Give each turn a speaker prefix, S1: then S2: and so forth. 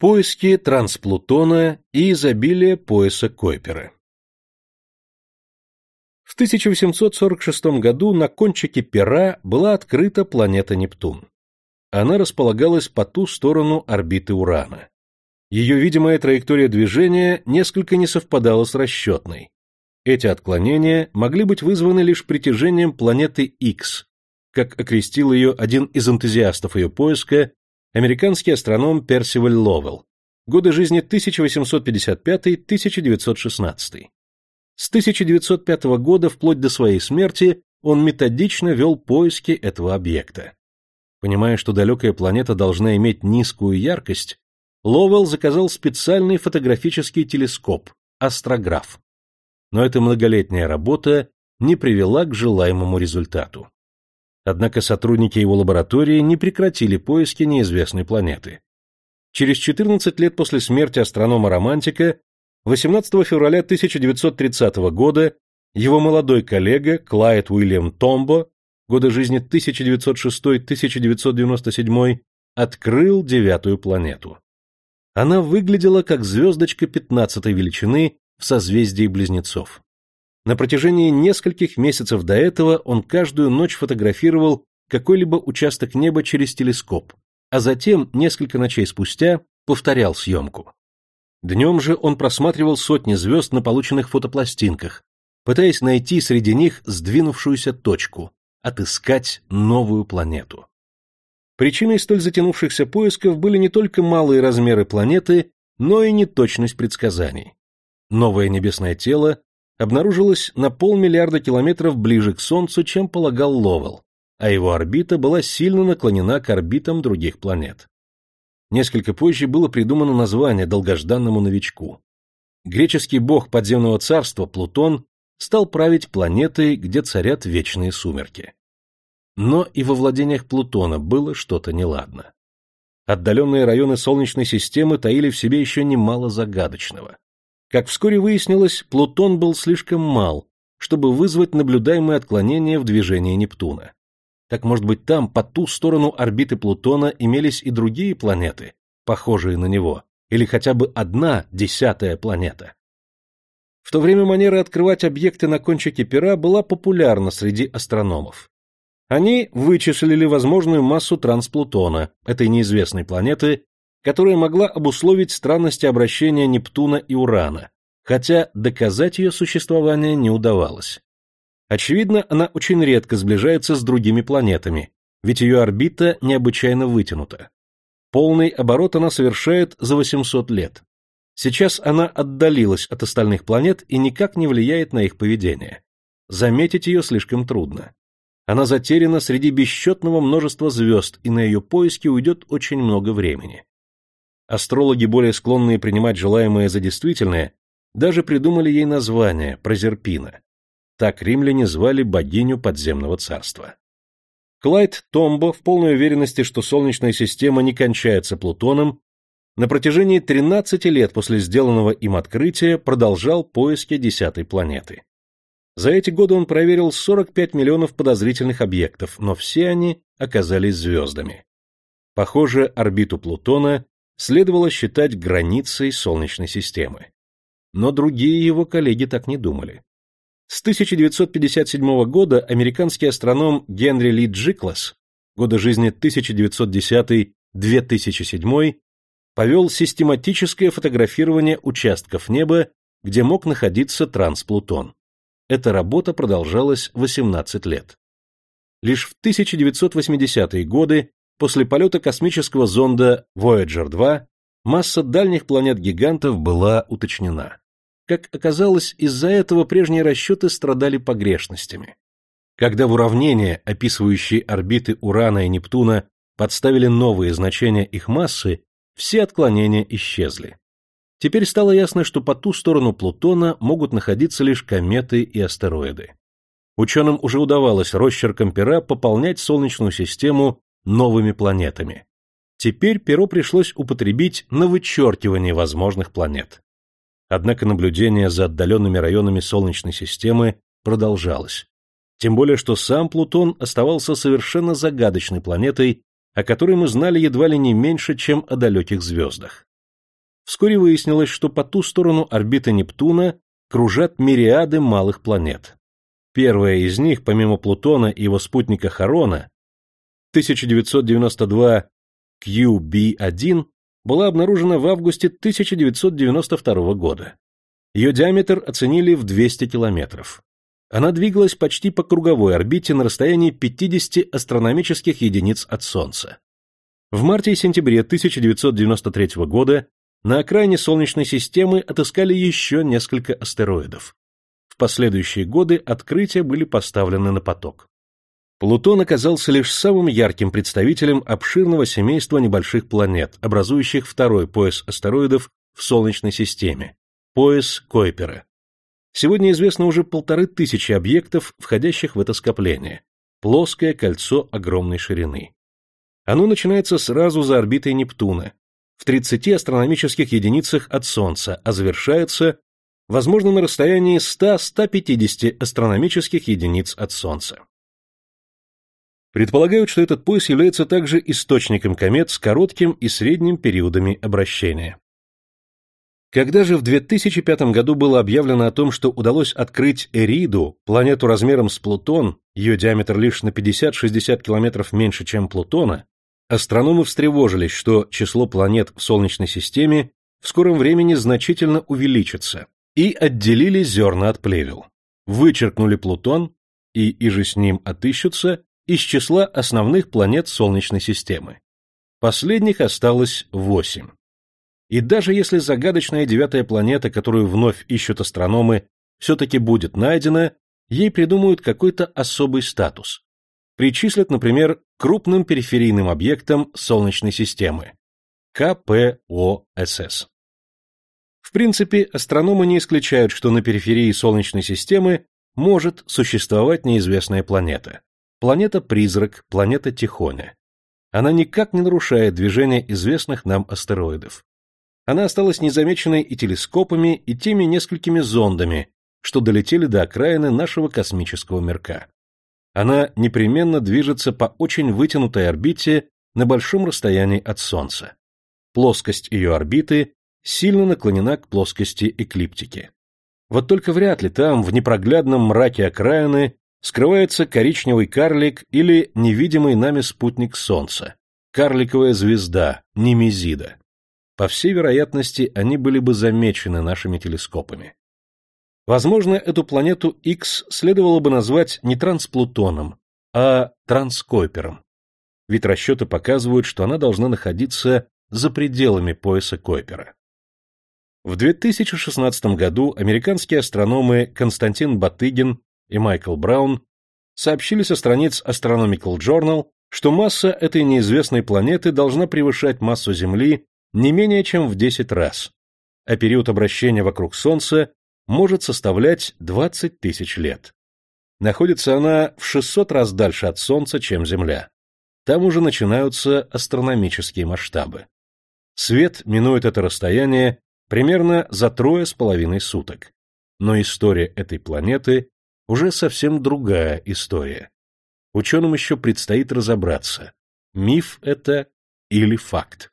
S1: Поиски трансплутона и изобилие пояса Койпера В 1846 году на кончике пера была открыта планета Нептун. Она располагалась по ту сторону орбиты Урана. Ее видимая траектория движения несколько не совпадала с расчетной. Эти отклонения могли быть вызваны лишь притяжением планеты X, как окрестил ее один из энтузиастов ее поиска американский астроном Персиваль Ловелл, годы жизни 1855-1916. С 1905 года вплоть до своей смерти он методично вел поиски этого объекта. Понимая, что далекая планета должна иметь низкую яркость, Ловелл заказал специальный фотографический телескоп – астрограф. Но эта многолетняя работа не привела к желаемому результату. Однако сотрудники его лаборатории не прекратили поиски неизвестной планеты. Через 14 лет после смерти астронома-романтика, 18 февраля 1930 года, его молодой коллега Клайд Уильям Томбо, годы жизни 1906-1997, открыл девятую планету. Она выглядела как звездочка 15 величины в созвездии Близнецов. На протяжении нескольких месяцев до этого он каждую ночь фотографировал какой-либо участок неба через телескоп, а затем, несколько ночей спустя, повторял съемку. Днем же он просматривал сотни звезд на полученных фотопластинках, пытаясь найти среди них сдвинувшуюся точку, отыскать новую планету. Причиной столь затянувшихся поисков были не только малые размеры планеты, но и неточность предсказаний. Новое небесное тело обнаружилась на полмиллиарда километров ближе к Солнцу, чем полагал Ловел, а его орбита была сильно наклонена к орбитам других планет. Несколько позже было придумано название долгожданному новичку. Греческий бог подземного царства Плутон стал править планетой, где царят вечные сумерки. Но и во владениях Плутона было что-то неладно. Отдаленные районы Солнечной системы таили в себе еще немало загадочного. Как вскоре выяснилось, Плутон был слишком мал, чтобы вызвать наблюдаемые отклонения в движении Нептуна. Так, может быть, там, по ту сторону орбиты Плутона, имелись и другие планеты, похожие на него, или хотя бы одна десятая планета. В то время манера открывать объекты на кончике пера была популярна среди астрономов. Они вычислили возможную массу трансплутона, этой неизвестной планеты, которая могла обусловить странности обращения Нептуна и Урана, хотя доказать ее существование не удавалось. Очевидно, она очень редко сближается с другими планетами, ведь ее орбита необычайно вытянута. Полный оборот она совершает за 800 лет. Сейчас она отдалилась от остальных планет и никак не влияет на их поведение. Заметить ее слишком трудно. Она затеряна среди бесчетного множества звезд, и на ее поиски уйдет очень много времени. Астрологи, более склонные принимать желаемое за действительное, даже придумали ей название – Прозерпина. Так римляне звали богиню подземного царства. Клайд Томбо, в полной уверенности, что Солнечная система не кончается Плутоном, на протяжении 13 лет после сделанного им открытия продолжал поиски десятой планеты. За эти годы он проверил 45 миллионов подозрительных объектов, но все они оказались звездами. Похоже, орбиту Плутона следовало считать границей Солнечной системы. Но другие его коллеги так не думали. С 1957 года американский астроном Генри Ли Джиклас, годы жизни 1910-2007, повел систематическое фотографирование участков неба, где мог находиться трансплутон. Эта работа продолжалась 18 лет. Лишь в 1980-е годы После полета космического зонда Voyager 2 масса дальних планет-гигантов была уточнена. Как оказалось, из-за этого прежние расчеты страдали погрешностями. Когда в уравнение, описывающие орбиты Урана и Нептуна, подставили новые значения их массы, все отклонения исчезли. Теперь стало ясно, что по ту сторону Плутона могут находиться лишь кометы и астероиды. Ученым уже удавалось росчерком пера пополнять Солнечную систему новыми планетами. Теперь перо пришлось употребить на вычеркивание возможных планет. Однако наблюдение за отдаленными районами Солнечной системы продолжалось. Тем более, что сам Плутон оставался совершенно загадочной планетой, о которой мы знали едва ли не меньше, чем о далеких звездах. вскоре выяснилось, что по ту сторону орбиты Нептуна кружат мириады малых планет. Первая из них, помимо Плутона и его спутника Харона, 1992 QB1, была обнаружена в августе 1992 года. Ее диаметр оценили в 200 километров. Она двигалась почти по круговой орбите на расстоянии 50 астрономических единиц от Солнца. В марте и сентябре 1993 года на окраине Солнечной системы отыскали еще несколько астероидов. В последующие годы открытия были поставлены на поток. Плутон оказался лишь самым ярким представителем обширного семейства небольших планет, образующих второй пояс астероидов в Солнечной системе – пояс Койпера. Сегодня известно уже полторы тысячи объектов, входящих в это скопление – плоское кольцо огромной ширины. Оно начинается сразу за орбитой Нептуна, в 30 астрономических единицах от Солнца, а завершается, возможно, на расстоянии 100-150 астрономических единиц от Солнца. Предполагают, что этот пояс является также источником комет с коротким и средним периодами обращения. Когда же в 2005 году было объявлено о том, что удалось открыть Эриду, планету размером с Плутон, ее диаметр лишь на 50-60 километров меньше, чем Плутона, Астрономы встревожились, что число планет в Солнечной системе в скором времени значительно увеличится, и отделили зерна от плевел. Вычеркнули Плутон, и иже с ним отыщутся, из числа основных планет Солнечной системы. Последних осталось восемь. И даже если загадочная девятая планета, которую вновь ищут астрономы, все-таки будет найдена, ей придумают какой-то особый статус причислят, например, крупным периферийным объектам Солнечной системы – КПОСС. В принципе, астрономы не исключают, что на периферии Солнечной системы может существовать неизвестная планета. Планета-призрак, планета Тихоня. Она никак не нарушает движение известных нам астероидов. Она осталась незамеченной и телескопами, и теми несколькими зондами, что долетели до окраины нашего космического мирка она непременно движется по очень вытянутой орбите на большом расстоянии от Солнца. Плоскость ее орбиты сильно наклонена к плоскости эклиптики. Вот только вряд ли там, в непроглядном мраке окраины, скрывается коричневый карлик или невидимый нами спутник Солнца, карликовая звезда, Немезида. По всей вероятности, они были бы замечены нашими телескопами. Возможно, эту планету X следовало бы назвать не трансплутоном, а транскойпером. Ведь расчеты показывают, что она должна находиться за пределами пояса Койпера. В 2016 году американские астрономы Константин Батыгин и Майкл Браун сообщили со страниц Astronomical Journal, что масса этой неизвестной планеты должна превышать массу Земли не менее чем в 10 раз, а период обращения вокруг Солнца может составлять 20 тысяч лет. Находится она в 600 раз дальше от Солнца, чем Земля. Там уже начинаются астрономические масштабы. Свет минует это расстояние примерно за трое с половиной суток. Но история этой планеты уже совсем другая история. Ученым еще предстоит разобраться, миф это или факт.